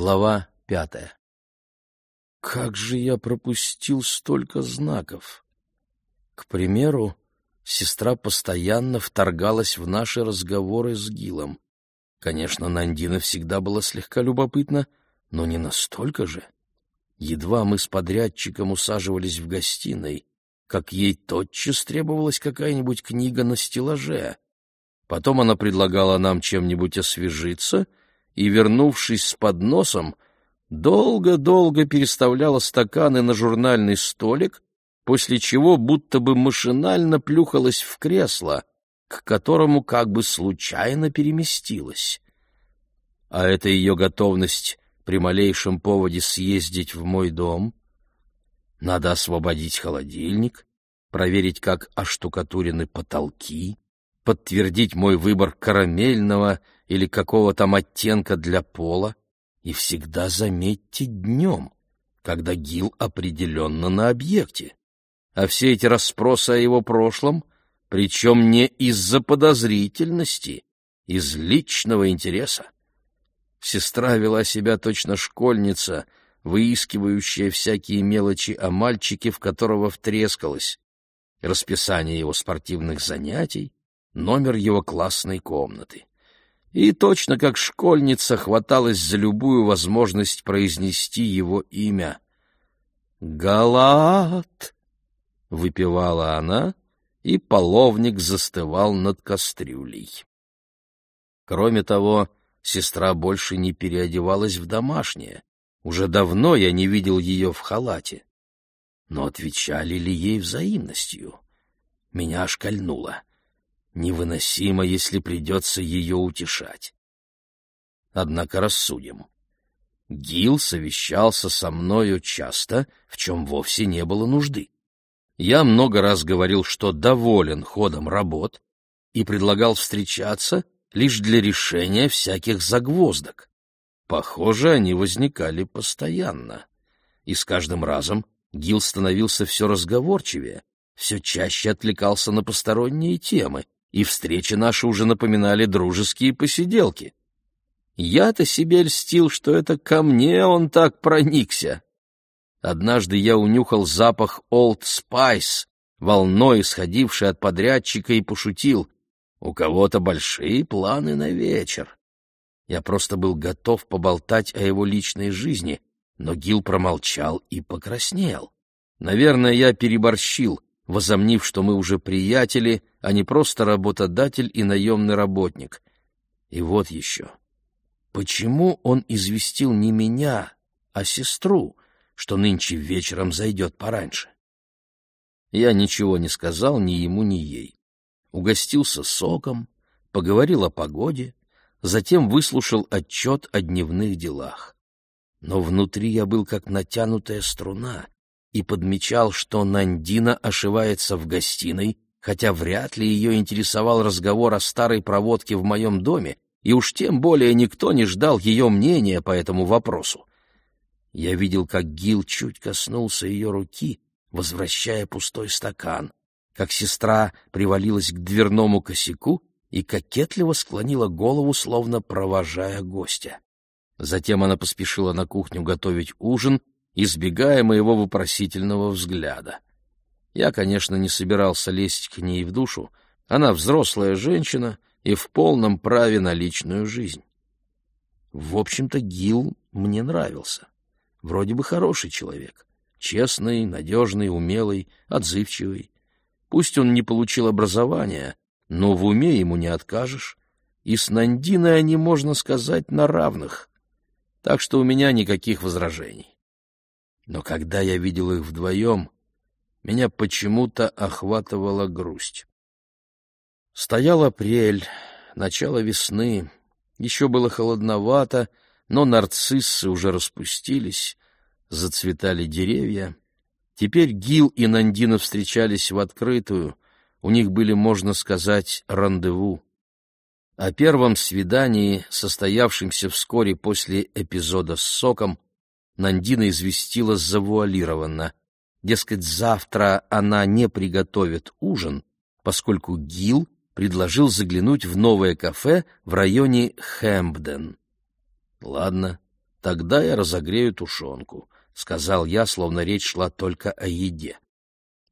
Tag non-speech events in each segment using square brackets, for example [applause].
Глава пятая. Как же я пропустил столько знаков? К примеру, сестра постоянно вторгалась в наши разговоры с Гилом. Конечно, Нандина всегда была слегка любопытна, но не настолько же. Едва мы с подрядчиком усаживались в гостиной, как ей тотчас требовалась какая-нибудь книга на стеллаже. Потом она предлагала нам чем-нибудь освежиться — и, вернувшись с подносом, долго-долго переставляла стаканы на журнальный столик, после чего будто бы машинально плюхалась в кресло, к которому как бы случайно переместилась. А это ее готовность при малейшем поводе съездить в мой дом. Надо освободить холодильник, проверить, как оштукатурены потолки, подтвердить мой выбор карамельного или какого там оттенка для пола, и всегда заметьте днем, когда Гил определенно на объекте. А все эти расспросы о его прошлом, причем не из-за подозрительности, из личного интереса. Сестра вела себя точно школьница, выискивающая всякие мелочи о мальчике, в которого втрескалась, расписание его спортивных занятий, номер его классной комнаты и точно как школьница хваталась за любую возможность произнести его имя. «Галат!» — выпивала она, и половник застывал над кастрюлей. Кроме того, сестра больше не переодевалась в домашнее. Уже давно я не видел ее в халате. Но отвечали ли ей взаимностью? Меня шкальнуло невыносимо, если придется ее утешать. Однако рассудим. Гил совещался со мною часто, в чем вовсе не было нужды. Я много раз говорил, что доволен ходом работ и предлагал встречаться лишь для решения всяких загвоздок. Похоже, они возникали постоянно. И с каждым разом Гил становился все разговорчивее, все чаще отвлекался на посторонние темы, и встречи наши уже напоминали дружеские посиделки. Я-то себе льстил, что это ко мне он так проникся. Однажды я унюхал запах Old Spice, волной исходивший от подрядчика, и пошутил. У кого-то большие планы на вечер. Я просто был готов поболтать о его личной жизни, но Гил промолчал и покраснел. Наверное, я переборщил, возомнив, что мы уже приятели, а не просто работодатель и наемный работник. И вот еще. Почему он известил не меня, а сестру, что нынче вечером зайдет пораньше? Я ничего не сказал ни ему, ни ей. Угостился соком, поговорил о погоде, затем выслушал отчет о дневных делах. Но внутри я был как натянутая струна, и подмечал, что Нандина ошивается в гостиной, хотя вряд ли ее интересовал разговор о старой проводке в моем доме, и уж тем более никто не ждал ее мнения по этому вопросу. Я видел, как Гил чуть коснулся ее руки, возвращая пустой стакан, как сестра привалилась к дверному косяку и кокетливо склонила голову, словно провожая гостя. Затем она поспешила на кухню готовить ужин, избегая моего вопросительного взгляда. Я, конечно, не собирался лезть к ней в душу. Она взрослая женщина и в полном праве на личную жизнь. В общем-то, Гил мне нравился. Вроде бы хороший человек. Честный, надежный, умелый, отзывчивый. Пусть он не получил образования, но в уме ему не откажешь. И с Нандиной они, можно сказать, на равных. Так что у меня никаких возражений. Но когда я видел их вдвоем, меня почему-то охватывала грусть. Стоял апрель, начало весны, еще было холодновато, но нарциссы уже распустились, зацветали деревья. Теперь Гил и Нандина встречались в открытую, у них были, можно сказать, рандеву. О первом свидании, состоявшемся вскоре после эпизода с соком, Нандина известила завуалированно. Дескать, завтра она не приготовит ужин, поскольку Гил предложил заглянуть в новое кафе в районе Хэмпден. Ладно, Тогда я разогрею тушенку, — сказал я, словно речь шла только о еде.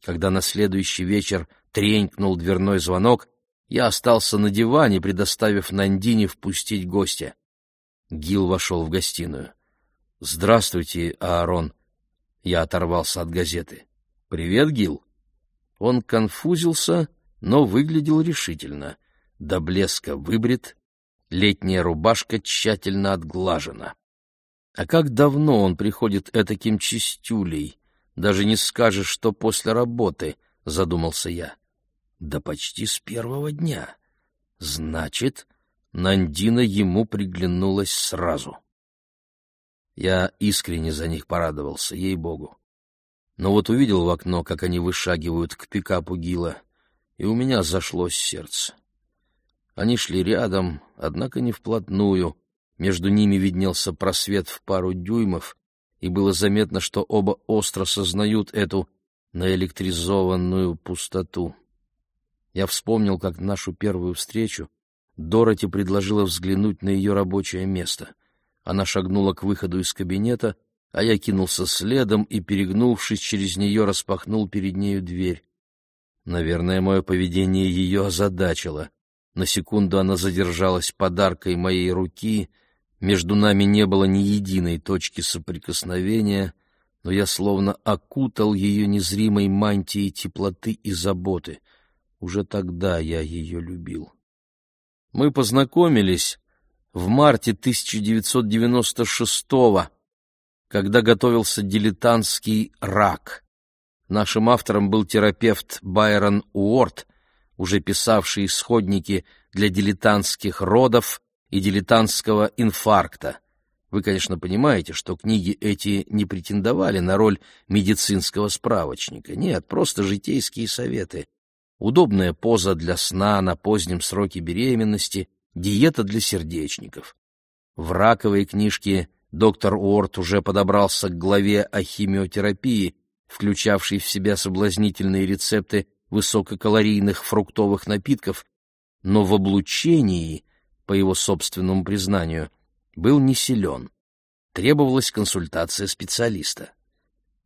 Когда на следующий вечер тренькнул дверной звонок, я остался на диване, предоставив Нандине впустить гостя. Гил вошел в гостиную. «Здравствуйте, Аарон». Я оторвался от газеты. «Привет, Гил». Он конфузился, но выглядел решительно. До блеска выбрит, летняя рубашка тщательно отглажена. А как давно он приходит этаким чистюлей? Даже не скажешь, что после работы, — задумался я. Да почти с первого дня. Значит, Нандина ему приглянулась сразу. Я искренне за них порадовался, ей-богу. Но вот увидел в окно, как они вышагивают к пикапу Гила, и у меня зашлось сердце. Они шли рядом, однако не вплотную. Между ними виднелся просвет в пару дюймов, и было заметно, что оба остро сознают эту наэлектризованную пустоту. Я вспомнил, как нашу первую встречу Дороти предложила взглянуть на ее рабочее место. Она шагнула к выходу из кабинета, а я кинулся следом и, перегнувшись через нее, распахнул перед нею дверь. Наверное, мое поведение ее озадачило. На секунду она задержалась подаркой моей руки, между нами не было ни единой точки соприкосновения, но я словно окутал ее незримой мантией теплоты и заботы — уже тогда я ее любил. Мы познакомились в марте 1996-го, когда готовился дилетантский «Рак». Нашим автором был терапевт Байрон Уорд, уже писавший исходники для дилетантских родов и дилетантского инфаркта. Вы, конечно, понимаете, что книги эти не претендовали на роль медицинского справочника. Нет, просто житейские советы, удобная поза для сна на позднем сроке беременности, диета для сердечников. В раковой книжке доктор Уорд уже подобрался к главе о химиотерапии, включавшей в себя соблазнительные рецепты высококалорийных фруктовых напитков, но в облучении, по его собственному признанию, был не силен. Требовалась консультация специалиста.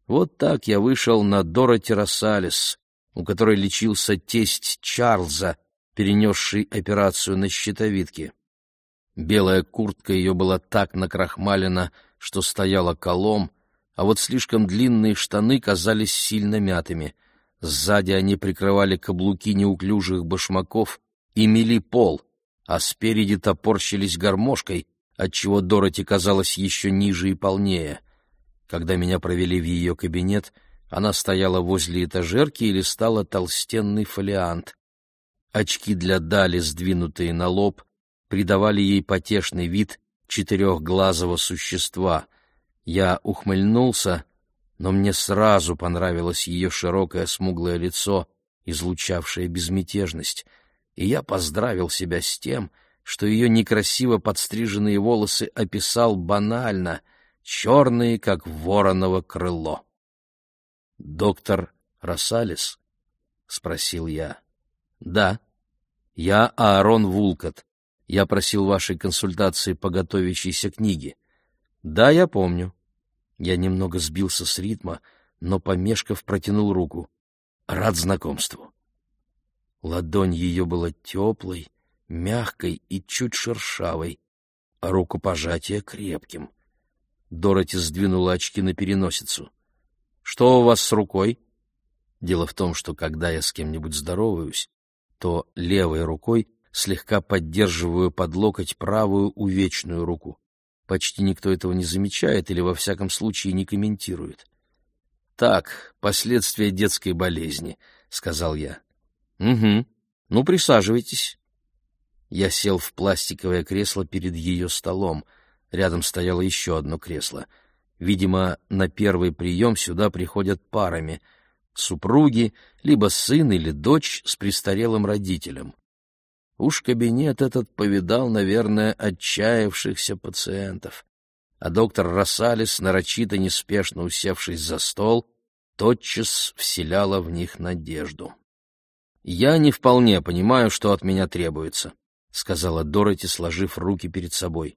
Вот так я вышел на Дороти Рассалис, у которой лечился тесть Чарльза, перенесший операцию на щитовидке. Белая куртка ее была так накрахмалена, что стояла колом, а вот слишком длинные штаны казались сильно мятыми. Сзади они прикрывали каблуки неуклюжих башмаков и мели пол, а спереди топорщились гармошкой, отчего Дороти казалась еще ниже и полнее. Когда меня провели в ее кабинет — она стояла возле этажерки и листала толстенный фолиант. Очки для дали, сдвинутые на лоб, придавали ей потешный вид четырехглазого существа. Я ухмыльнулся, но мне сразу понравилось ее широкое смуглое лицо, излучавшее безмятежность, и я поздравил себя с тем, что ее некрасиво подстриженные волосы описал банально, черные, как вороново крыло. «Доктор Рассалис?» — спросил я. «Да. Я Аарон Вулкот. Я просил вашей консультации по готовящейся книге. Да, я помню». Я немного сбился с ритма, но, помешков, протянул руку. «Рад знакомству». Ладонь ее была теплой, мягкой и чуть шершавой, а рукопожатие крепким. Дороти сдвинула очки на переносицу. Что у вас с рукой? Дело в том, что когда я с кем-нибудь здороваюсь, то левой рукой слегка поддерживаю под локоть правую увечную руку. Почти никто этого не замечает или, во всяком случае, не комментирует. «Так, последствия детской болезни», — сказал я. «Угу. Ну, присаживайтесь». Я сел в пластиковое кресло перед ее столом. Рядом стояло еще одно кресло — Видимо, на первый прием сюда приходят парами — супруги, либо сын или дочь с престарелым родителем. Уж кабинет этот повидал, наверное, отчаявшихся пациентов. А доктор Рассалис, нарочито неспешно усевшись за стол, тотчас вселяла в них надежду. «Я не вполне понимаю, что от меня требуется», — сказала Дороти, сложив руки перед собой.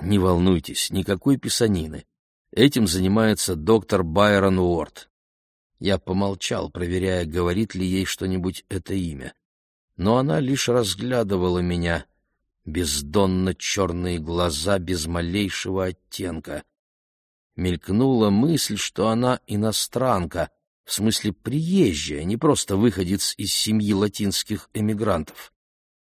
Не волнуйтесь, никакой писанины. Этим занимается доктор Байрон Уорд. Я помолчал, проверяя, говорит ли ей что-нибудь это имя. Но она лишь разглядывала меня. Бездонно черные глаза без малейшего оттенка. Мелькнула мысль, что она иностранка, в смысле приезжая, не просто выходец из семьи латинских эмигрантов.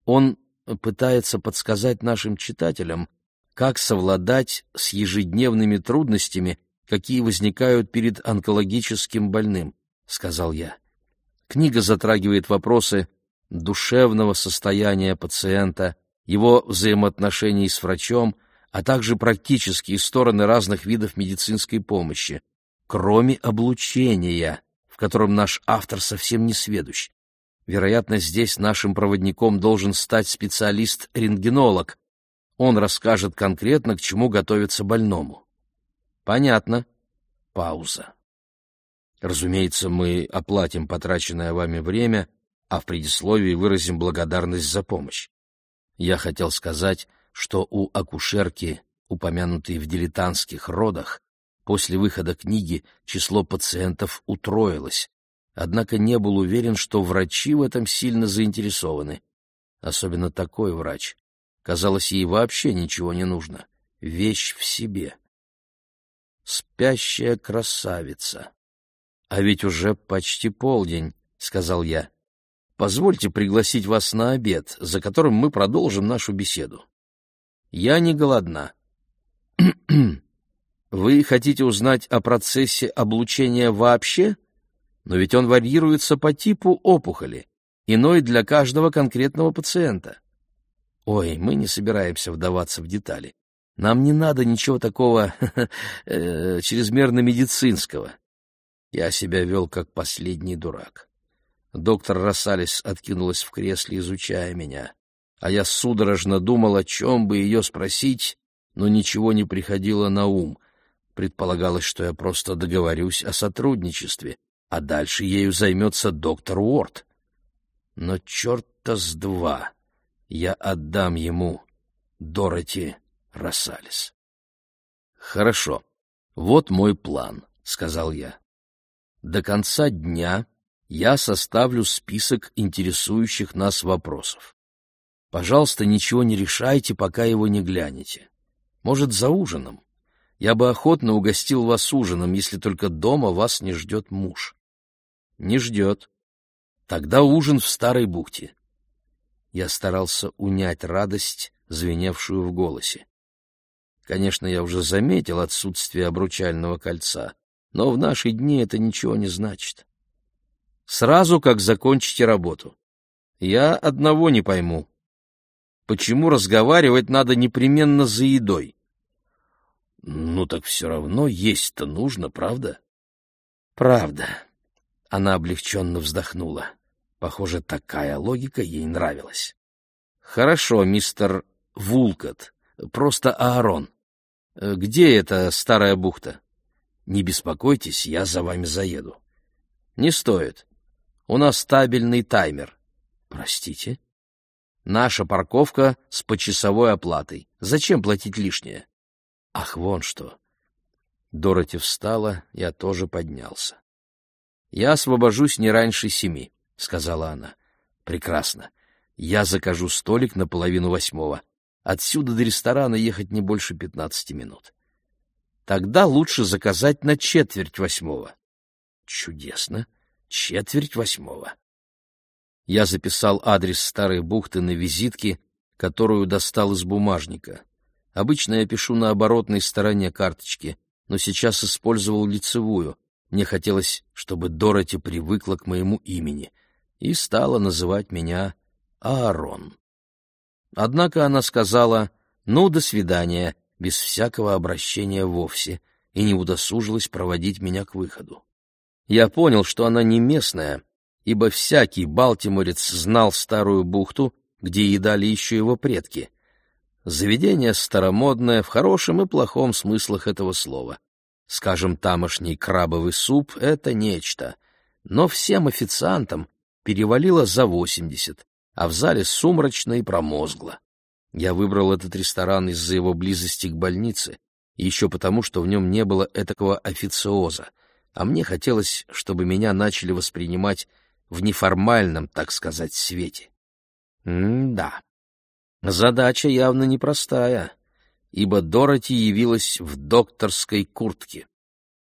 Он пытается подсказать нашим читателям, как совладать с ежедневными трудностями, какие возникают перед онкологическим больным, — сказал я. Книга затрагивает вопросы душевного состояния пациента, его взаимоотношений с врачом, а также практические стороны разных видов медицинской помощи, кроме облучения, в котором наш автор совсем не сведущ. Вероятно, здесь нашим проводником должен стать специалист-рентгенолог, он расскажет конкретно, к чему готовится больному. Понятно. Пауза. Разумеется, мы оплатим потраченное вами время, а в предисловии выразим благодарность за помощь. Я хотел сказать, что у акушерки, упомянутой в дилетантских родах, после выхода книги число пациентов утроилось, однако не был уверен, что врачи в этом сильно заинтересованы. Особенно такой врач, Казалось, ей вообще ничего не нужно. Вещь в себе. Спящая красавица. А ведь уже почти полдень, — сказал я. Позвольте пригласить вас на обед, за которым мы продолжим нашу беседу. Я не голодна. [clears throat] Вы хотите узнать о процессе облучения вообще? Но ведь он варьируется по типу опухоли, иной для каждого конкретного пациента. Ой, мы не собираемся вдаваться в детали. Нам не надо ничего такого [laughs] э, чрезмерно медицинского. Я себя вел как последний дурак. Доктор Рассалис откинулась в кресле, изучая меня, а я судорожно думал, о чем бы ее спросить, но ничего не приходило на ум. Предполагалось, что я просто договорюсь о сотрудничестве, а дальше ею займется доктор Уорд. Но черта с два! я отдам ему Дороти Рассалис. Хорошо, вот мой план, сказал я. До конца дня я составлю список интересующих нас вопросов. Пожалуйста, ничего не решайте, пока его не глянете. Может, за ужином. Я бы охотно угостил вас ужином, если только дома вас не ждет муж. Не ждет. Тогда ужин в Старой бухте. Я старался унять радость, звеневшую в голосе. Конечно, я уже заметил отсутствие обручального кольца, но в наши дни это ничего не значит. Сразу как закончите работу. Я одного не пойму. Почему разговаривать надо непременно за едой? Ну так все равно есть-то нужно, правда? Правда. Она облегченно вздохнула. Похоже, такая логика ей нравилась. «Хорошо, мистер Вулкот, просто Аарон. Где эта старая бухта?» «Не беспокойтесь, я за вами заеду». «Не стоит. У нас стабильный таймер». «Простите?» «Наша парковка с почасовой оплатой. Зачем платить лишнее?» «Ах, вон что!» Дороти встала, я тоже поднялся. «Я освобожусь не раньше семи сказала она. Прекрасно. Я закажу столик на половину восьмого. Отсюда до ресторана ехать не больше пятнадцати минут. Тогда лучше заказать на четверть восьмого. Чудесно. Четверть восьмого. Я записал адрес старой бухты на визитке, которую достал из бумажника. Обычно я пишу на оборотной стороне карточки, но сейчас использовал лицевую. Мне хотелось, чтобы Дороти привыкла к моему имени и стала называть меня Аарон. Однако она сказала «ну, до свидания», без всякого обращения вовсе, и не удосужилась проводить меня к выходу. Я понял, что она не местная, ибо всякий балтиморец знал старую бухту, где едали еще его предки. Заведение старомодное в хорошем и плохом смыслах этого слова. Скажем, тамошний крабовый суп — это нечто. Но всем официантам перевалило за восемьдесят, а в зале сумрачно и промозгло. Я выбрал этот ресторан из-за его близости к больнице, еще потому, что в нем не было этакого официоза, а мне хотелось, чтобы меня начали воспринимать в неформальном, так сказать, свете. М-да. Задача явно непростая, ибо Дороти явилась в докторской куртке.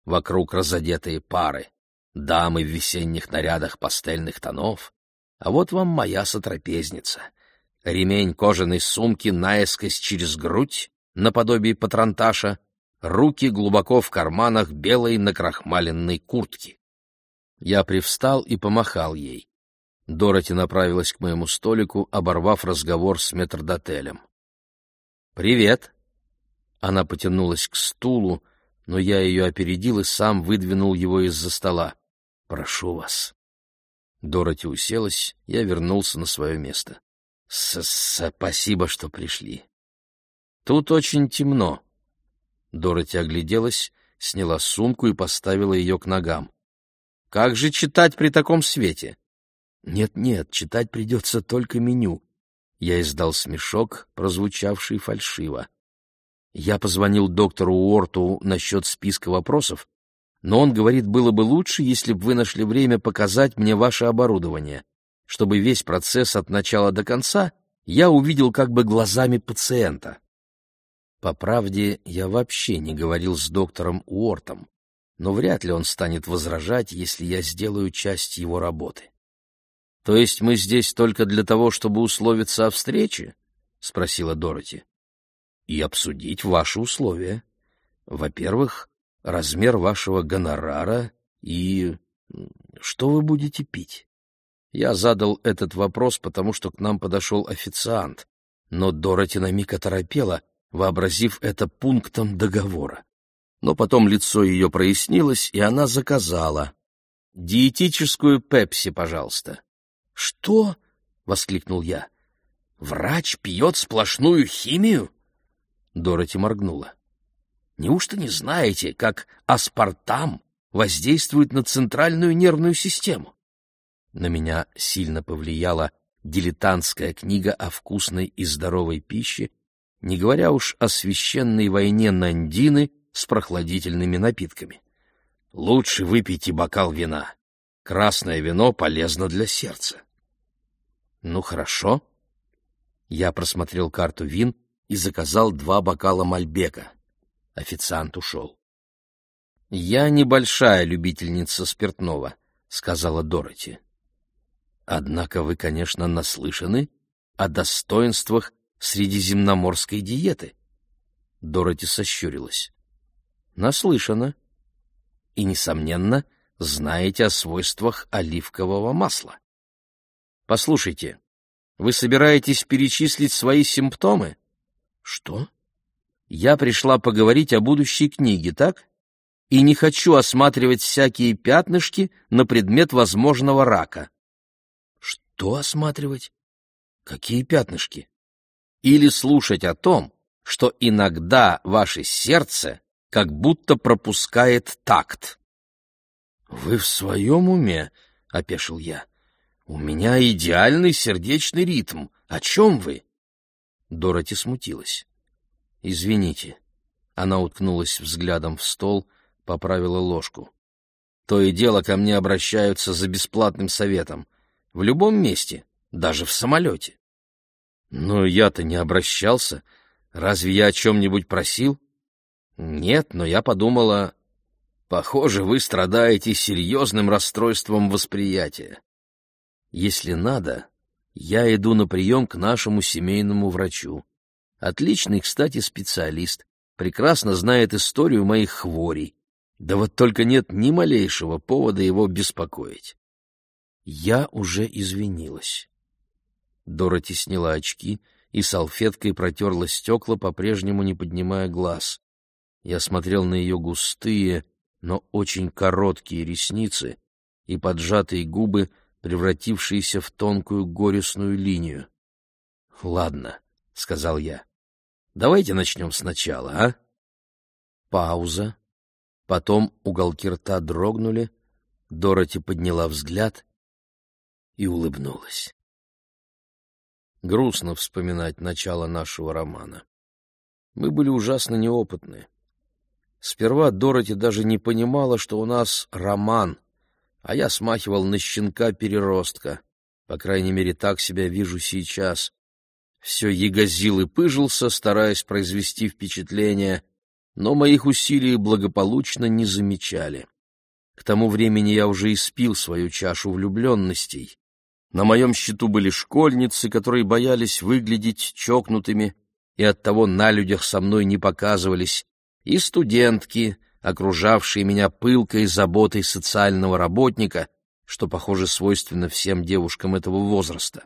Вокруг разодетые пары, дамы в весенних нарядах пастельных тонов, а вот вам моя сотрапезница. Ремень кожаной сумки наискось через грудь, наподобие патронташа, руки глубоко в карманах белой накрахмаленной куртки. Я привстал и помахал ей. Дороти направилась к моему столику, оборвав разговор с метрдотелем. «Привет!» Она потянулась к стулу, но я ее опередил и сам выдвинул его из-за стола. «Прошу вас». Дороти уселась, я вернулся на свое место. С «Спасибо, что пришли. Тут очень темно». Дороти огляделась, сняла сумку и поставила ее к ногам. Как же читать при таком свете? Нет-нет, читать придется только меню. Я издал смешок, прозвучавший фальшиво. Я позвонил доктору Уорту насчет списка вопросов, но он говорит, было бы лучше, если бы вы нашли время показать мне ваше оборудование, чтобы весь процесс от начала до конца я увидел как бы глазами пациента. По правде, я вообще не говорил с доктором Уортом но вряд ли он станет возражать, если я сделаю часть его работы. — То есть мы здесь только для того, чтобы условиться о встрече? — спросила Дороти. — И обсудить ваши условия. Во-первых, размер вашего гонорара и... что вы будете пить? Я задал этот вопрос, потому что к нам подошел официант, но Дороти на миг оторопела, вообразив это пунктом договора но потом лицо ее прояснилось, и она заказала. «Диетическую пепси, пожалуйста». «Что?» — воскликнул я. «Врач пьет сплошную химию?» Дороти моргнула. «Неужто не знаете, как аспартам воздействует на центральную нервную систему?» На меня сильно повлияла дилетантская книга о вкусной и здоровой пище, не говоря уж о священной войне Нандины с прохладительными напитками. Лучше выпейте бокал вина. Красное вино полезно для сердца. Ну, хорошо. Я просмотрел карту вин и заказал два бокала мальбека. Официант ушел. «Я небольшая любительница спиртного», — сказала Дороти. «Однако вы, конечно, наслышаны о достоинствах средиземноморской диеты». Дороти сощурилась наслышана и, несомненно, знаете о свойствах оливкового масла. Послушайте, вы собираетесь перечислить свои симптомы? Что? Я пришла поговорить о будущей книге, так? И не хочу осматривать всякие пятнышки на предмет возможного рака. Что осматривать? Какие пятнышки? Или слушать о том, что иногда ваше сердце как будто пропускает такт. «Вы в своем уме?» — опешил я. «У меня идеальный сердечный ритм. О чем вы?» Дороти смутилась. «Извините». Она уткнулась взглядом в стол, поправила ложку. «То и дело ко мне обращаются за бесплатным советом. В любом месте, даже в самолете». «Но я-то не обращался. Разве я о чем-нибудь просил?» Нет, но я подумала, похоже, вы страдаете серьезным расстройством восприятия. Если надо, я иду на прием к нашему семейному врачу. Отличный, кстати, специалист, прекрасно знает историю моих хворей. Да вот только нет ни малейшего повода его беспокоить. Я уже извинилась. Дороти сняла очки и салфеткой протерла стекла, по-прежнему не поднимая глаз. Я смотрел на ее густые, но очень короткие ресницы и поджатые губы, превратившиеся в тонкую горестную линию. — Ладно, — сказал я, — давайте начнем сначала, а? Пауза. Потом уголки рта дрогнули, Дороти подняла взгляд и улыбнулась. Грустно вспоминать начало нашего романа. Мы были ужасно неопытны. Сперва Дороти даже не понимала, что у нас роман, а я смахивал на щенка-переростка. По крайней мере, так себя вижу сейчас. Все ягозил и пыжился, стараясь произвести впечатление, но моих усилий благополучно не замечали. К тому времени я уже испил свою чашу влюбленностей. На моем счету были школьницы, которые боялись выглядеть чокнутыми и оттого на людях со мной не показывались, и студентки, окружавшие меня пылкой заботой социального работника, что, похоже, свойственно всем девушкам этого возраста.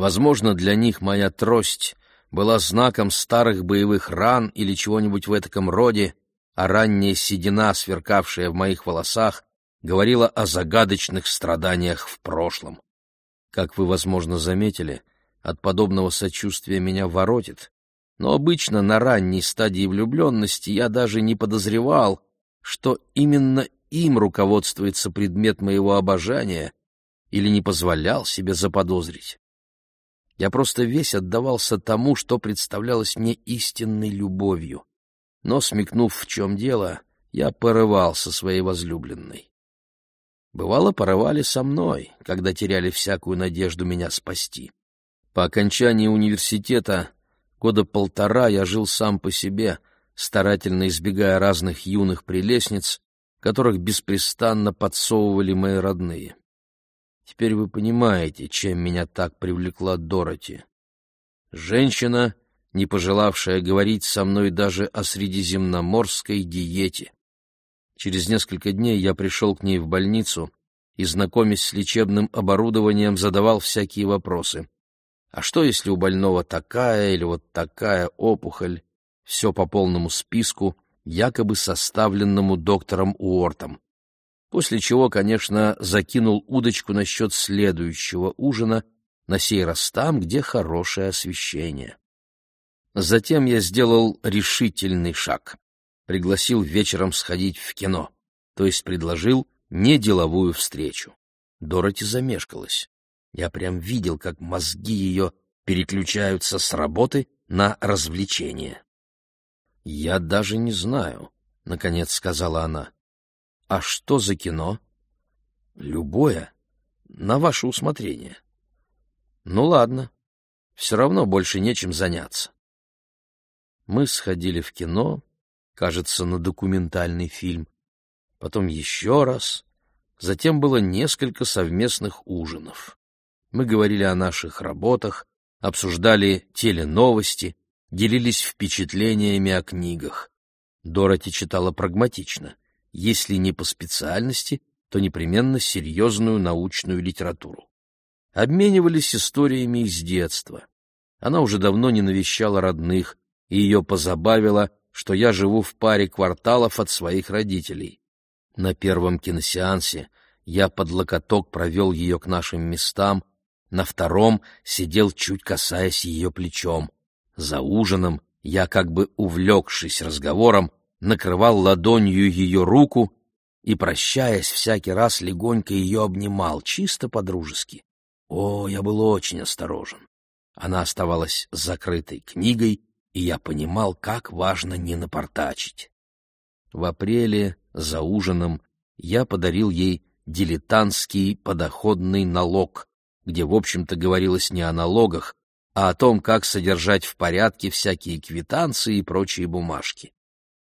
Возможно, для них моя трость была знаком старых боевых ран или чего-нибудь в этом роде, а ранняя седина, сверкавшая в моих волосах, говорила о загадочных страданиях в прошлом. Как вы, возможно, заметили, от подобного сочувствия меня воротит, но обычно на ранней стадии влюбленности я даже не подозревал, что именно им руководствуется предмет моего обожания или не позволял себе заподозрить. Я просто весь отдавался тому, что представлялось мне истинной любовью. Но, смекнув, в чем дело, я порывался своей возлюбленной. Бывало, порывали со мной, когда теряли всякую надежду меня спасти. По окончании университета года полтора я жил сам по себе, старательно избегая разных юных прелестниц, которых беспрестанно подсовывали мои родные. Теперь вы понимаете, чем меня так привлекла Дороти. Женщина, не пожелавшая говорить со мной даже о средиземноморской диете. Через несколько дней я пришел к ней в больницу и, знакомясь с лечебным оборудованием, задавал всякие вопросы. А что, если у больного такая или вот такая опухоль? Все по полному списку, якобы составленному доктором Уортом. После чего, конечно, закинул удочку насчет следующего ужина, на сей раз там, где хорошее освещение. Затем я сделал решительный шаг. Пригласил вечером сходить в кино, то есть предложил неделовую встречу. Дороти замешкалась. Я прям видел, как мозги ее переключаются с работы на развлечение. «Я даже не знаю», — наконец сказала она. «А что за кино?» «Любое. На ваше усмотрение». «Ну ладно. Все равно больше нечем заняться». Мы сходили в кино, кажется, на документальный фильм, потом еще раз, затем было несколько совместных ужинов. Мы говорили о наших работах, обсуждали теленовости, делились впечатлениями о книгах. Дороти читала прагматично, если не по специальности, то непременно серьезную научную литературу. Обменивались историями из детства. Она уже давно не навещала родных, и ее позабавило, что я живу в паре кварталов от своих родителей. На первом киносеансе я под локоток провел ее к нашим местам, на втором сидел, чуть касаясь ее плечом. За ужином я, как бы увлекшись разговором, накрывал ладонью ее руку и, прощаясь, всякий раз легонько ее обнимал, чисто по-дружески. О, я был очень осторожен. Она оставалась закрытой книгой, и я понимал, как важно не напортачить. В апреле, за ужином, я подарил ей дилетантский подоходный налог, где, в общем-то, говорилось не о налогах, а о том, как содержать в порядке всякие квитанции и прочие бумажки.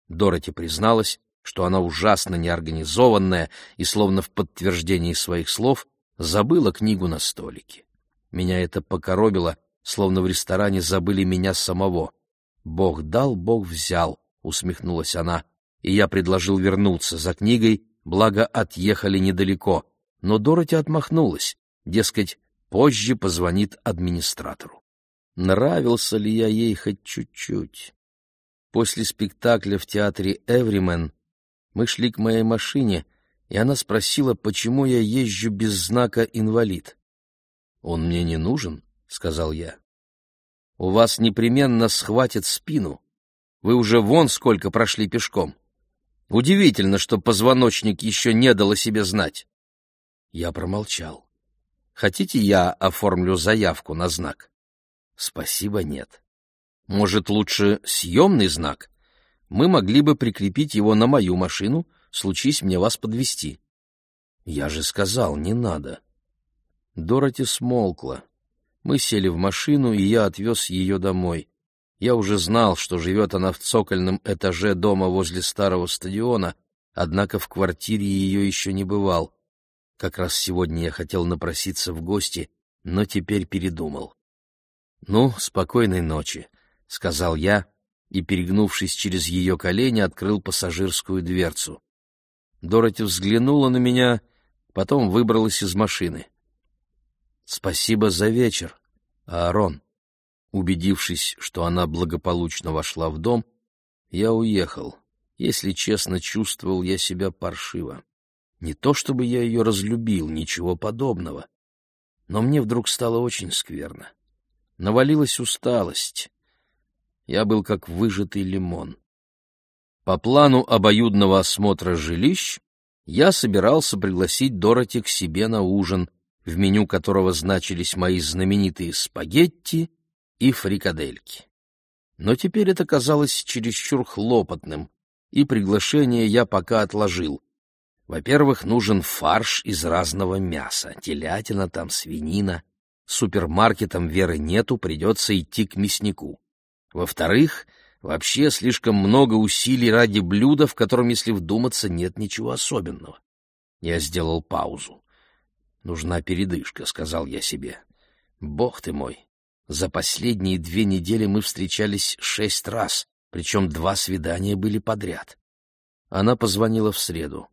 Дороти призналась, что она ужасно неорганизованная и, словно в подтверждении своих слов, забыла книгу на столике. Меня это покоробило, словно в ресторане забыли меня самого. «Бог дал, Бог взял», — усмехнулась она, и я предложил вернуться за книгой, благо отъехали недалеко. Но Дороти отмахнулась, дескать, позже позвонит администратору. Нравился ли я ей хоть чуть-чуть? После спектакля в театре «Эвримен» мы шли к моей машине, и она спросила, почему я езжу без знака «инвалид». «Он мне не нужен», — сказал я. «У вас непременно схватит спину. Вы уже вон сколько прошли пешком. Удивительно, что позвоночник еще не дал о себе знать». Я промолчал. Хотите, я оформлю заявку на знак? Спасибо, нет. Может, лучше съемный знак? Мы могли бы прикрепить его на мою машину, случись мне вас подвести. Я же сказал, не надо. Дороти смолкла. Мы сели в машину, и я отвез ее домой. Я уже знал, что живет она в цокольном этаже дома возле старого стадиона, однако в квартире ее еще не бывал. Как раз сегодня я хотел напроситься в гости, но теперь передумал. «Ну, спокойной ночи», — сказал я, и, перегнувшись через ее колени, открыл пассажирскую дверцу. Дороти взглянула на меня, потом выбралась из машины. «Спасибо за вечер, Аарон». Убедившись, что она благополучно вошла в дом, я уехал. Если честно, чувствовал я себя паршиво. Не то чтобы я ее разлюбил, ничего подобного. Но мне вдруг стало очень скверно. Навалилась усталость. Я был как выжатый лимон. По плану обоюдного осмотра жилищ я собирался пригласить Дороти к себе на ужин, в меню которого значились мои знаменитые спагетти и фрикадельки. Но теперь это казалось чересчур хлопотным, и приглашение я пока отложил. Во-первых, нужен фарш из разного мяса, телятина там, свинина. Супермаркетом Веры нету, придется идти к мяснику. Во-вторых, вообще слишком много усилий ради блюда, в котором, если вдуматься, нет ничего особенного. Я сделал паузу. «Нужна передышка», — сказал я себе. «Бог ты мой, за последние две недели мы встречались шесть раз, причем два свидания были подряд. Она позвонила в среду.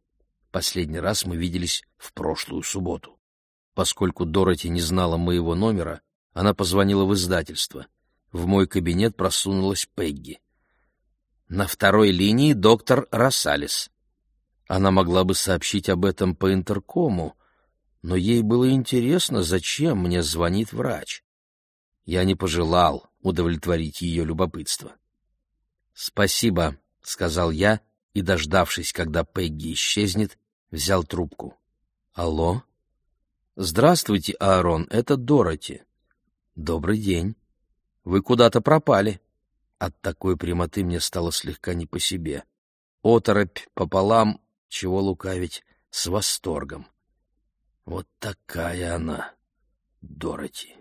Последний раз мы виделись в прошлую субботу. Поскольку Дороти не знала моего номера, она позвонила в издательство. В мой кабинет просунулась Пегги. На второй линии доктор Рассалис. Она могла бы сообщить об этом по интеркому, но ей было интересно, зачем мне звонит врач. Я не пожелал удовлетворить ее любопытство. «Спасибо», — сказал я, и, дождавшись, когда Пегги исчезнет, взял трубку. «Алло?» «Здравствуйте, Аарон, это Дороти». «Добрый день. Вы куда-то пропали». От такой прямоты мне стало слегка не по себе. Оторопь пополам, чего лукавить, с восторгом. Вот такая она, Дороти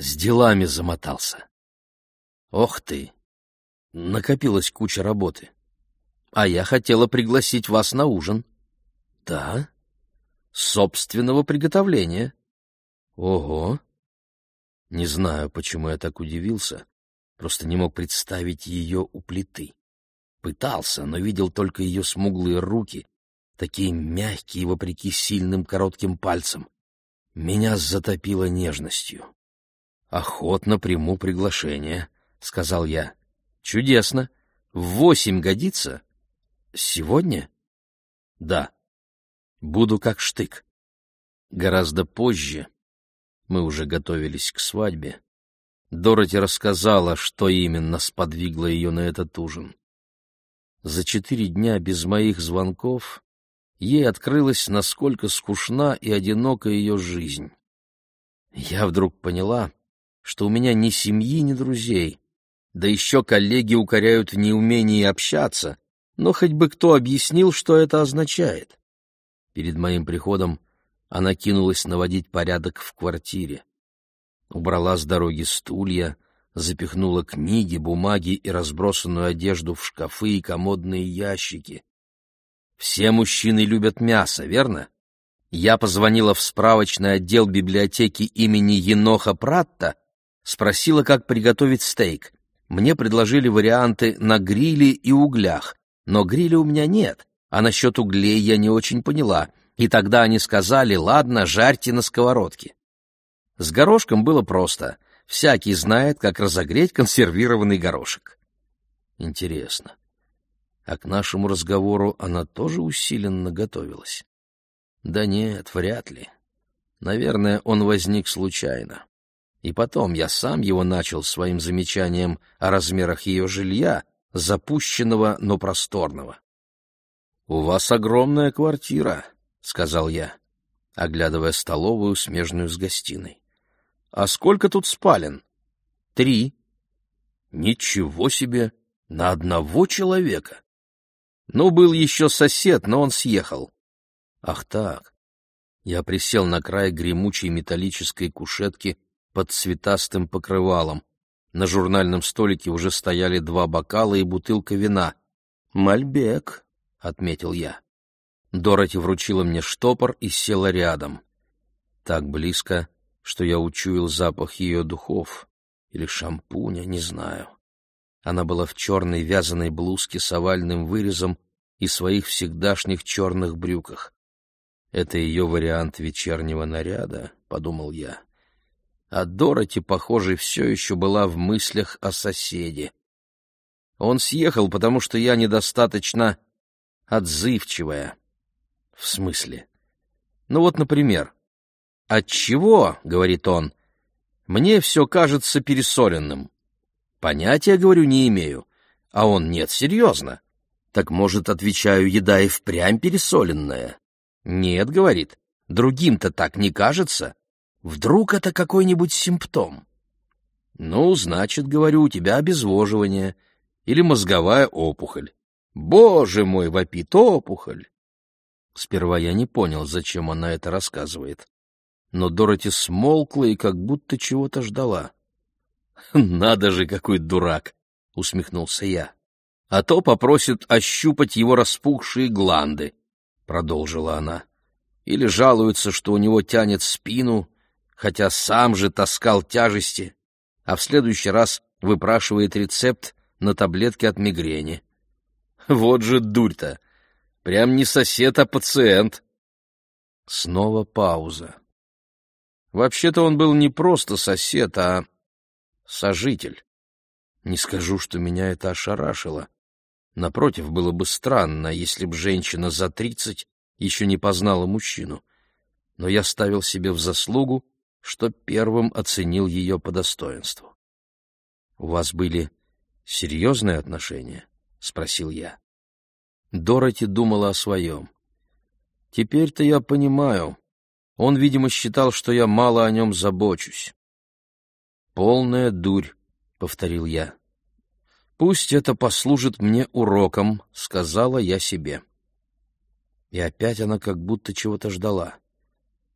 с делами замотался. Ох ты! Накопилась куча работы. А я хотела пригласить вас на ужин. Да? Собственного приготовления. Ого! Не знаю, почему я так удивился. Просто не мог представить ее у плиты. Пытался, но видел только ее смуглые руки, такие мягкие, вопреки сильным коротким пальцам. Меня затопило нежностью. «Охотно приму приглашение», — сказал я. «Чудесно. В восемь годится? Сегодня?» «Да. Буду как штык. Гораздо позже. Мы уже готовились к свадьбе. Дороти рассказала, что именно сподвигло ее на этот ужин. За четыре дня без моих звонков ей открылось, насколько скучна и одинока ее жизнь. Я вдруг поняла, что у меня ни семьи, ни друзей. Да еще коллеги укоряют в неумении общаться, но хоть бы кто объяснил, что это означает. Перед моим приходом она кинулась наводить порядок в квартире. Убрала с дороги стулья, запихнула книги, бумаги и разбросанную одежду в шкафы и комодные ящики. Все мужчины любят мясо, верно? Я позвонила в справочный отдел библиотеки имени Еноха Пратта Спросила, как приготовить стейк. Мне предложили варианты на гриле и углях, но гриля у меня нет, а насчет углей я не очень поняла, и тогда они сказали, ладно, жарьте на сковородке. С горошком было просто. Всякий знает, как разогреть консервированный горошек. Интересно, а к нашему разговору она тоже усиленно готовилась? Да нет, вряд ли. Наверное, он возник случайно. И потом я сам его начал своим замечанием о размерах ее жилья, запущенного, но просторного. «У вас огромная квартира», — сказал я, оглядывая столовую, смежную с гостиной. «А сколько тут спален? Три. Ничего себе! На одного человека! Ну, был еще сосед, но он съехал. Ах так! Я присел на край гремучей металлической кушетки под цветастым покрывалом. На журнальном столике уже стояли два бокала и бутылка вина. «Мальбек», — отметил я. Дороти вручила мне штопор и села рядом. Так близко, что я учуял запах ее духов. Или шампуня, не знаю. Она была в черной вязаной блузке с овальным вырезом и своих всегдашних черных брюках. Это ее вариант вечернего наряда, — подумал я. А Дороти, похоже, все еще была в мыслях о соседе. Он съехал, потому что я недостаточно отзывчивая. В смысле? Ну вот, например, «Отчего, — говорит он, — мне все кажется пересоленным. Понятия, говорю, не имею. А он, нет, серьезно. Так, может, отвечаю, еда и впрямь пересоленная? Нет, говорит, другим-то так не кажется. Вдруг это какой-нибудь симптом? Ну, значит, говорю, у тебя обезвоживание или мозговая опухоль. Боже мой, вопит опухоль! Сперва я не понял, зачем она это рассказывает. Но Дороти смолкла и как будто чего-то ждала. «Надо же, какой дурак!» — усмехнулся я. «А то попросит ощупать его распухшие гланды», — продолжила она. «Или жалуется, что у него тянет спину, хотя сам же таскал тяжести, а в следующий раз выпрашивает рецепт на таблетки от мигрени. Вот же дурь-то! Прям не сосед, а пациент!» Снова пауза. Вообще-то он был не просто сосед, а сожитель. Не скажу, что меня это ошарашило. Напротив, было бы странно, если б женщина за тридцать еще не познала мужчину. Но я ставил себе в заслугу, что первым оценил ее по достоинству. — У вас были серьезные отношения? — спросил я. Дороти думала о своем. Теперь-то я понимаю. Он, видимо, считал, что я мало о нем забочусь. «Полная дурь», — повторил я. «Пусть это послужит мне уроком», — сказала я себе. И опять она как будто чего-то ждала.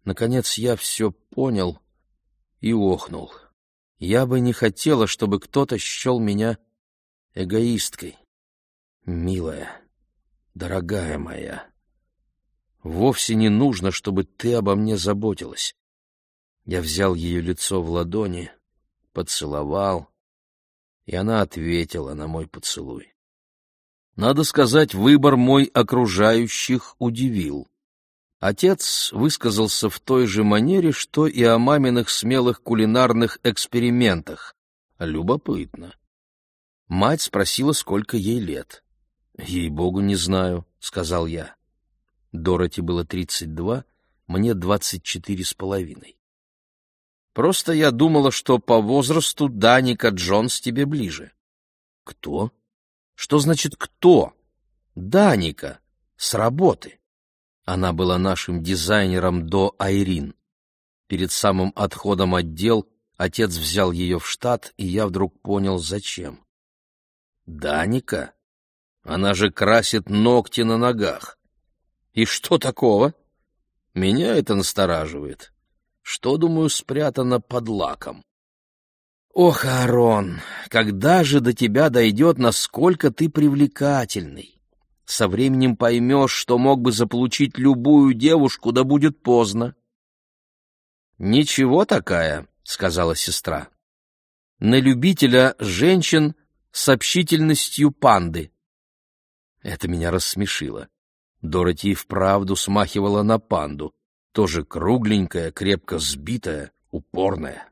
Наконец я все понял и охнул. Я бы не хотела, чтобы кто-то счел меня эгоисткой. Милая, дорогая моя, вовсе не нужно, чтобы ты обо мне заботилась. Я взял ее лицо в ладони, поцеловал, и она ответила на мой поцелуй. Надо сказать, выбор мой окружающих удивил. Отец высказался в той же манере, что и о маминых смелых кулинарных экспериментах. Любопытно. Мать спросила, сколько ей лет. «Ей-богу, не знаю», — сказал я. Дороти было тридцать два, мне двадцать четыре с половиной. Просто я думала, что по возрасту Даника Джонс тебе ближе. Кто? Что значит кто? Даника. С работы. Она была нашим дизайнером до Айрин. Перед самым отходом отдел отец взял ее в штат, и я вдруг понял, зачем. Даника? Она же красит ногти на ногах. И что такого? Меня это настораживает что, думаю, спрятано под лаком. Ох, Арон, когда же до тебя дойдет, насколько ты привлекательный? Со временем поймешь, что мог бы заполучить любую девушку, да будет поздно. Ничего такая, сказала сестра. На любителя женщин с общительностью панды. Это меня рассмешило. Дороти вправду смахивала на панду тоже кругленькая, крепко сбитая, упорная.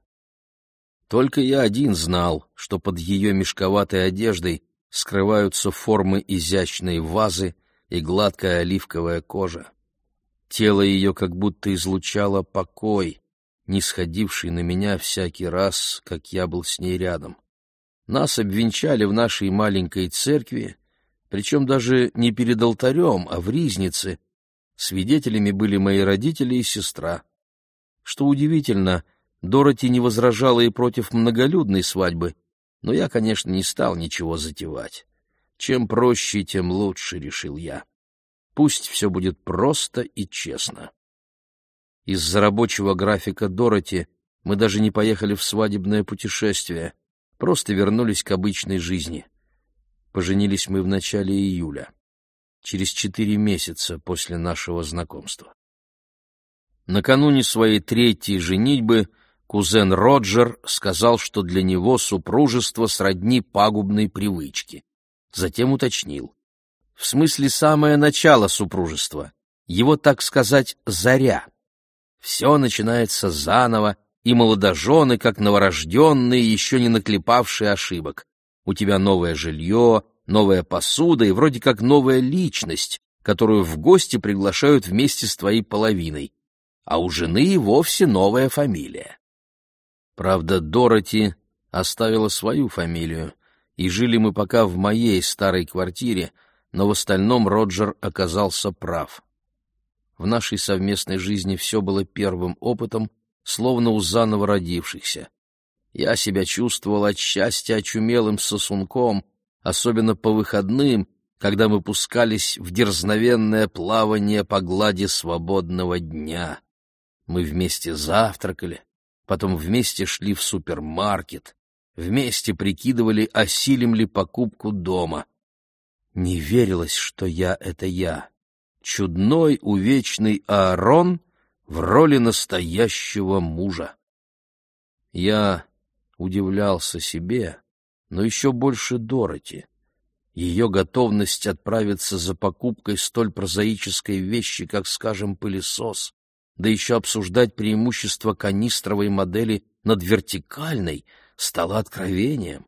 Только я один знал, что под ее мешковатой одеждой скрываются формы изящной вазы и гладкая оливковая кожа. Тело ее как будто излучало покой, не сходивший на меня всякий раз, как я был с ней рядом. Нас обвенчали в нашей маленькой церкви, причем даже не перед алтарем, а в ризнице — Свидетелями были мои родители и сестра. Что удивительно, Дороти не возражала и против многолюдной свадьбы, но я, конечно, не стал ничего затевать. Чем проще, тем лучше, решил я. Пусть все будет просто и честно. Из-за рабочего графика Дороти мы даже не поехали в свадебное путешествие, просто вернулись к обычной жизни. Поженились мы в начале июля, через четыре месяца после нашего знакомства. Накануне своей третьей женитьбы кузен Роджер сказал, что для него супружество сродни пагубной привычке. Затем уточнил. В смысле самое начало супружества, его, так сказать, заря. Все начинается заново, и молодожены, как новорожденные, еще не наклепавшие ошибок. У тебя новое жилье, новая посуда и вроде как новая личность, которую в гости приглашают вместе с твоей половиной. А у жены и вовсе новая фамилия. Правда, Дороти оставила свою фамилию, и жили мы пока в моей старой квартире, но в остальном Роджер оказался прав. В нашей совместной жизни все было первым опытом, словно у заново родившихся. Я себя чувствовал от счастья очумелым сосунком, особенно по выходным, когда мы пускались в дерзновенное плавание по глади свободного дня. Мы вместе завтракали, потом вместе шли в супермаркет, вместе прикидывали, осилим ли покупку дома. Не верилось, что я — это я. Чудной, увечный Аарон в роли настоящего мужа. Я удивлялся себе, но еще больше Дороти. Ее готовность отправиться за покупкой столь прозаической вещи, как, скажем, пылесос, да еще обсуждать преимущества канистровой модели над вертикальной, стала откровением.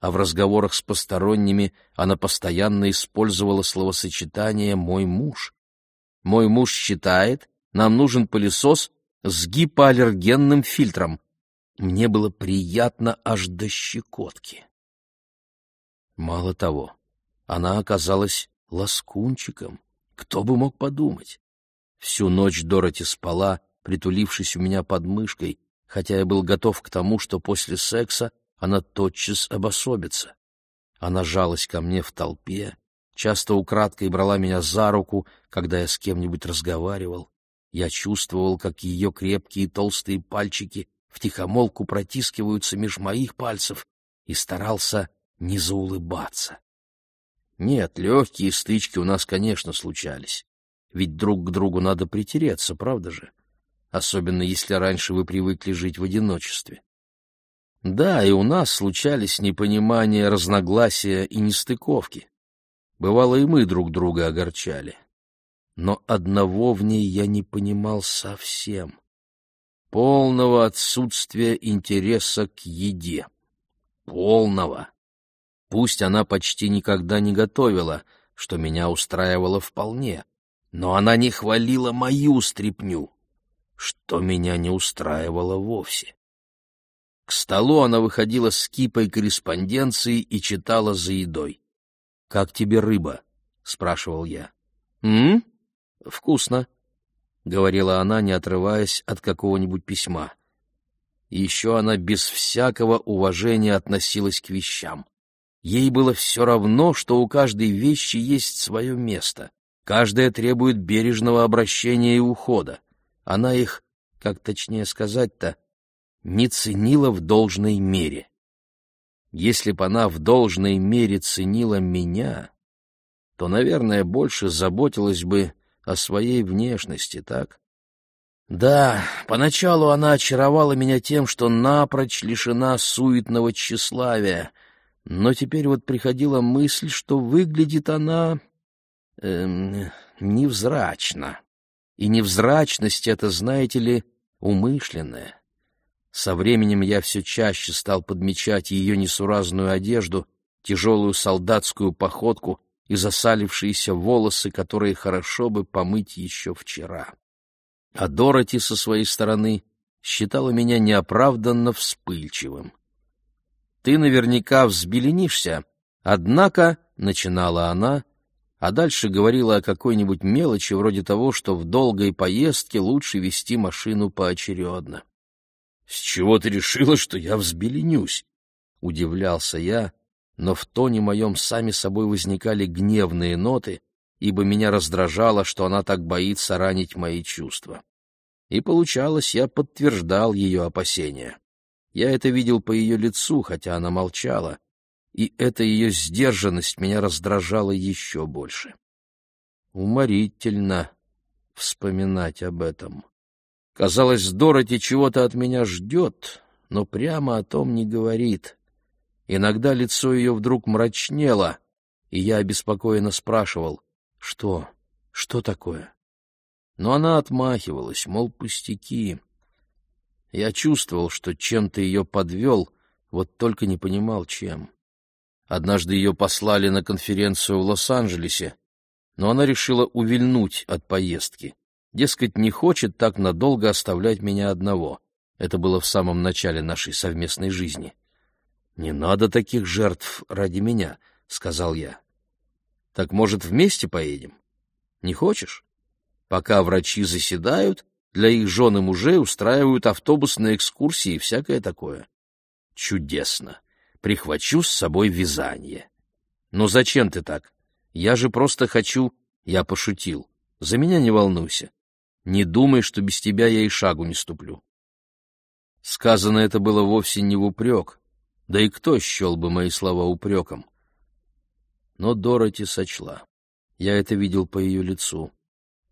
А в разговорах с посторонними она постоянно использовала словосочетание «мой муж». «Мой муж считает, нам нужен пылесос с гипоаллергенным фильтром». Мне было приятно аж до щекотки. Мало того, она оказалась ласкунчиком. Кто бы мог подумать? Всю ночь Дороти спала, притулившись у меня под мышкой, хотя я был готов к тому, что после секса она тотчас обособится. Она жалась ко мне в толпе, часто украдкой брала меня за руку, когда я с кем-нибудь разговаривал. Я чувствовал, как ее крепкие толстые пальчики втихомолку протискиваются меж моих пальцев, и старался не заулыбаться. Нет, легкие стычки у нас, конечно, случались. Ведь друг к другу надо притереться, правда же? Особенно если раньше вы привыкли жить в одиночестве. Да, и у нас случались непонимания, разногласия и нестыковки. Бывало, и мы друг друга огорчали. Но одного в ней я не понимал совсем. Полного отсутствия интереса к еде. Полного. Пусть она почти никогда не готовила, что меня устраивало вполне, но она не хвалила мою стряпню, что меня не устраивало вовсе. К столу она выходила с кипой корреспонденции и читала за едой. — Как тебе рыба? — спрашивал я. — М? Вкусно, — говорила она, не отрываясь от какого-нибудь письма. Еще она без всякого уважения относилась к вещам. Ей было все равно, что у каждой вещи есть свое место. Каждая требует бережного обращения и ухода. Она их, как точнее сказать-то, не ценила в должной мере. Если бы она в должной мере ценила меня, то, наверное, больше заботилась бы о своей внешности, так? Да, поначалу она очаровала меня тем, что напрочь лишена суетного тщеславия, но теперь вот приходила мысль, что выглядит она эм, невзрачно. И невзрачность это, знаете ли, умышленная. Со временем я все чаще стал подмечать ее несуразную одежду, тяжелую солдатскую походку и засалившиеся волосы, которые хорошо бы помыть еще вчера. А Дороти со своей стороны считала меня неоправданно вспыльчивым. «Ты наверняка взбеленишься, однако», — начинала она, а дальше говорила о какой-нибудь мелочи вроде того, что в долгой поездке лучше вести машину поочередно. С чего ты решила, что я взбеленюсь? Удивлялся я, но в тоне моем сами собой возникали гневные ноты, ибо меня раздражало, что она так боится ранить мои чувства. И получалось, я подтверждал ее опасения. Я это видел по ее лицу, хотя она молчала, и эта ее сдержанность меня раздражала еще больше. Уморительно вспоминать об этом. Казалось, Дороти чего-то от меня ждет, но прямо о том не говорит. Иногда лицо ее вдруг мрачнело, и я обеспокоенно спрашивал, что, что такое? Но она отмахивалась, мол, пустяки. Я чувствовал, что чем-то ее подвел, вот только не понимал, чем. Однажды ее послали на конференцию в Лос-Анджелесе, но она решила увильнуть от поездки. Дескать, не хочет так надолго оставлять меня одного. Это было в самом начале нашей совместной жизни. «Не надо таких жертв ради меня», — сказал я. «Так, может, вместе поедем? Не хочешь? Пока врачи заседают, для их жен и мужей устраивают автобусные экскурсии и всякое такое. Чудесно прихвачу с собой вязание. Но зачем ты так? Я же просто хочу... Я пошутил. За меня не волнуйся. Не думай, что без тебя я и шагу не ступлю. Сказано это было вовсе не в упрек, да и кто счел бы мои слова упреком? Но Дороти сочла. Я это видел по ее лицу.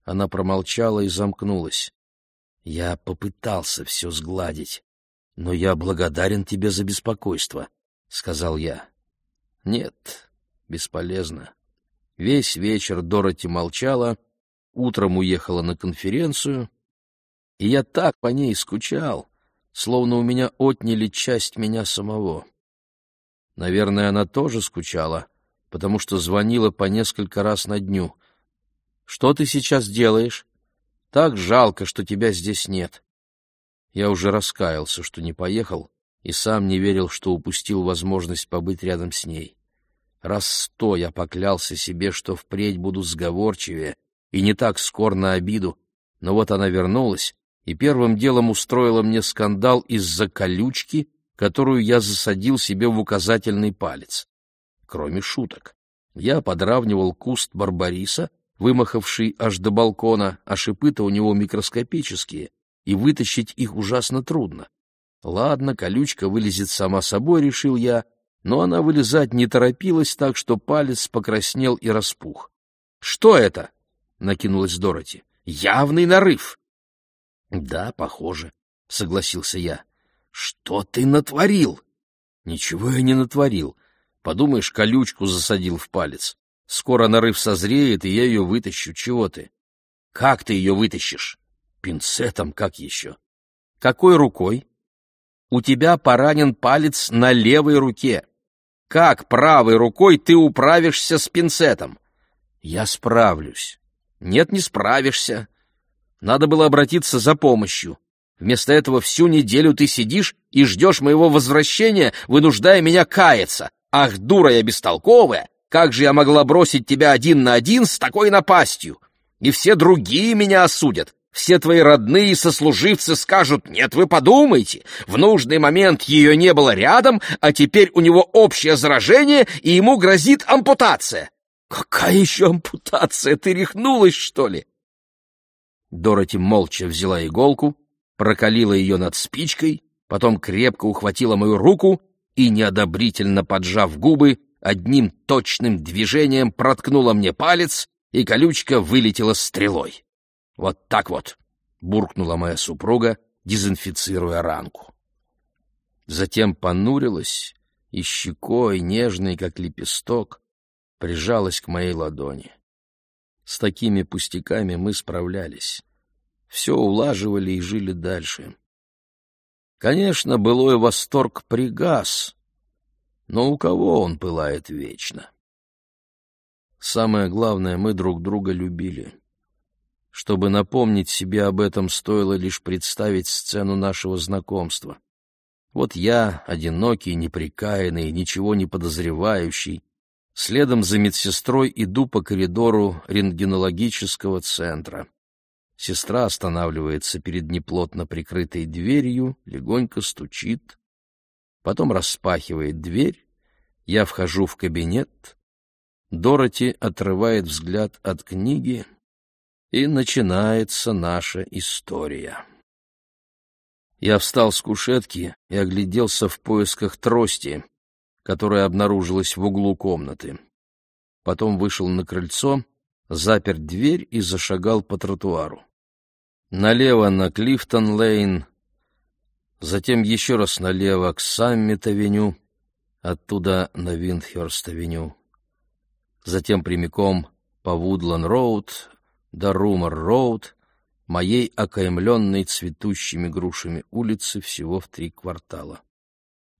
Она промолчала и замкнулась. Я попытался все сгладить, но я благодарен тебе за беспокойство. — сказал я. «Нет, бесполезно. Весь вечер Дороти молчала, утром уехала на конференцию, и я так по ней скучал, словно у меня отняли часть меня самого. Наверное, она тоже скучала, потому что звонила по несколько раз на дню. «Что ты сейчас делаешь? Так жалко, что тебя здесь нет». Я уже раскаялся, что не поехал, и сам не верил, что упустил возможность побыть рядом с ней. Раз сто я поклялся себе, что впредь буду сговорчивее и не так скор на обиду, но вот она вернулась и первым делом устроила мне скандал из-за колючки, которую я засадил себе в указательный палец. Кроме шуток. Я подравнивал куст барбариса, вымахавший аж до балкона, а шипы-то у него микроскопические, и вытащить их ужасно трудно. Ладно, колючка вылезет сама собой, решил я, но она вылезать не торопилась, так что палец покраснел и распух. — Что это? — накинулась Дороти. — Явный нарыв. — Да, похоже, — согласился я. — Что ты натворил? — Ничего я не натворил. Подумаешь, колючку засадил в палец. Скоро нарыв созреет, и я ее вытащу. Чего ты? — Как ты ее вытащишь? — Пинцетом, как еще? — Какой рукой? у тебя поранен палец на левой руке. Как правой рукой ты управишься с пинцетом? Я справлюсь. Нет, не справишься. Надо было обратиться за помощью. Вместо этого всю неделю ты сидишь и ждешь моего возвращения, вынуждая меня каяться. Ах, дура я бестолковая! Как же я могла бросить тебя один на один с такой напастью? И все другие меня осудят. Все твои родные сослуживцы скажут, нет, вы подумайте, в нужный момент ее не было рядом, а теперь у него общее заражение, и ему грозит ампутация. Какая еще ампутация? Ты рехнулась, что ли? Дороти молча взяла иголку, прокалила ее над спичкой, потом крепко ухватила мою руку и, неодобрительно поджав губы, одним точным движением проткнула мне палец, и колючка вылетела стрелой. Вот так вот, буркнула моя супруга, дезинфицируя ранку. Затем понурилась и щекой, нежной, как лепесток, прижалась к моей ладони. С такими пустяками мы справлялись. Все улаживали и жили дальше. Конечно, былой восторг пригас, но у кого он пылает вечно? Самое главное, мы друг друга любили. Чтобы напомнить себе об этом, стоило лишь представить сцену нашего знакомства. Вот я, одинокий, неприкаянный, ничего не подозревающий, следом за медсестрой иду по коридору рентгенологического центра. Сестра останавливается перед неплотно прикрытой дверью, легонько стучит, потом распахивает дверь, я вхожу в кабинет, Дороти отрывает взгляд от книги, и начинается наша история. Я встал с кушетки и огляделся в поисках трости, которая обнаружилась в углу комнаты. Потом вышел на крыльцо, запер дверь и зашагал по тротуару. Налево на Клифтон-Лейн, затем еще раз налево к Саммит-авеню, оттуда на Виндхерст-авеню, затем прямиком по Вудлан-Роуд до Румор-Роуд, моей окаймленной цветущими грушами улицы всего в три квартала.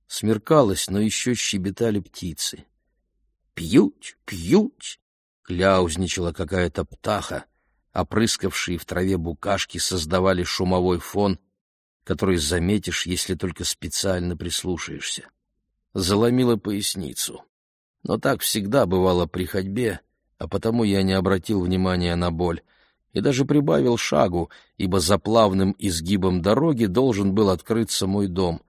Смеркалось, но еще щебетали птицы. «Пьють, пьють!» — кляузничала какая-то птаха. Опрыскавшие в траве букашки создавали шумовой фон, который заметишь, если только специально прислушаешься. Заломила поясницу. Но так всегда бывало при ходьбе, а потому я не обратил внимания на боль и даже прибавил шагу, ибо за плавным изгибом дороги должен был открыться мой дом.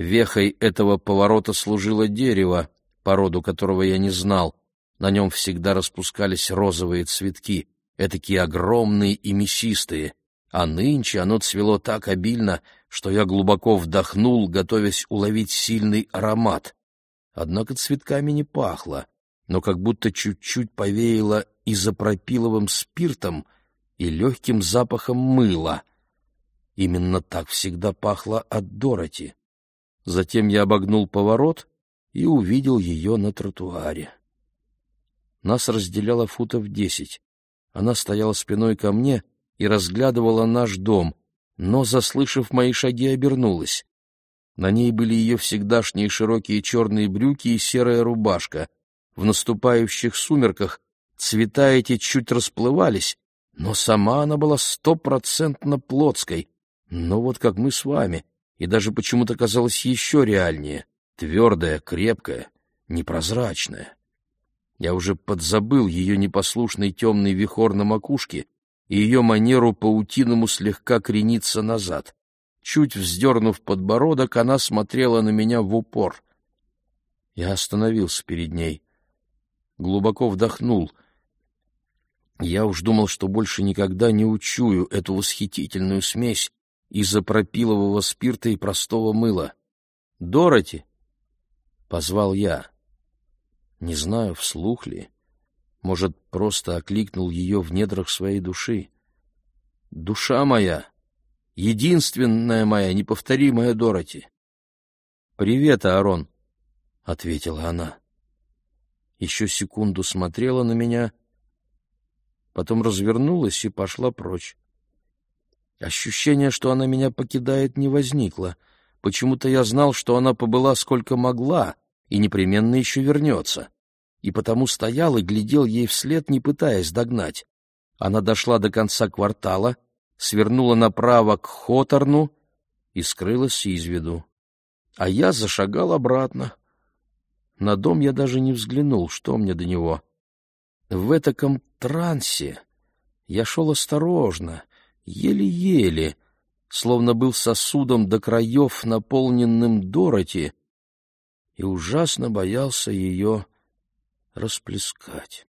Вехой этого поворота служило дерево, породу которого я не знал. На нем всегда распускались розовые цветки, этакие огромные и мясистые, а нынче оно цвело так обильно, что я глубоко вдохнул, готовясь уловить сильный аромат. Однако цветками не пахло, но как будто чуть-чуть повеяло изопропиловым спиртом и легким запахом мыла. Именно так всегда пахло от Дороти. Затем я обогнул поворот и увидел ее на тротуаре. Нас разделяло футов десять. Она стояла спиной ко мне и разглядывала наш дом, но, заслышав мои шаги, обернулась. На ней были ее всегдашние широкие черные брюки и серая рубашка. В наступающих сумерках цвета эти чуть расплывались, но сама она была стопроцентно плотской, но вот как мы с вами, и даже почему-то казалась еще реальнее, твердая, крепкая, непрозрачная. Я уже подзабыл ее непослушный темный вихор на макушке и ее манеру паутиному слегка крениться назад. Чуть вздернув подбородок, она смотрела на меня в упор. Я остановился перед ней. Глубоко вдохнул. Я уж думал, что больше никогда не учую эту восхитительную смесь из-за пропилового спирта и простого мыла. «Дороти!» — позвал я. Не знаю, вслух ли. Может, просто окликнул ее в недрах своей души. «Душа моя! Единственная моя, неповторимая Дороти!» «Привет, Аарон!» — ответила она. Еще секунду смотрела на меня, потом развернулась и пошла прочь. Ощущение, что она меня покидает, не возникло. Почему-то я знал, что она побыла сколько могла, и непременно еще вернется. И потому стоял и глядел ей вслед, не пытаясь догнать. Она дошла до конца квартала, свернула направо к Хоторну и скрылась из виду. А я зашагал обратно. На дом я даже не взглянул, что мне до него. В этаком трансе я шел осторожно, еле-еле, словно был сосудом до краев, наполненным Дороти, и ужасно боялся ее расплескать.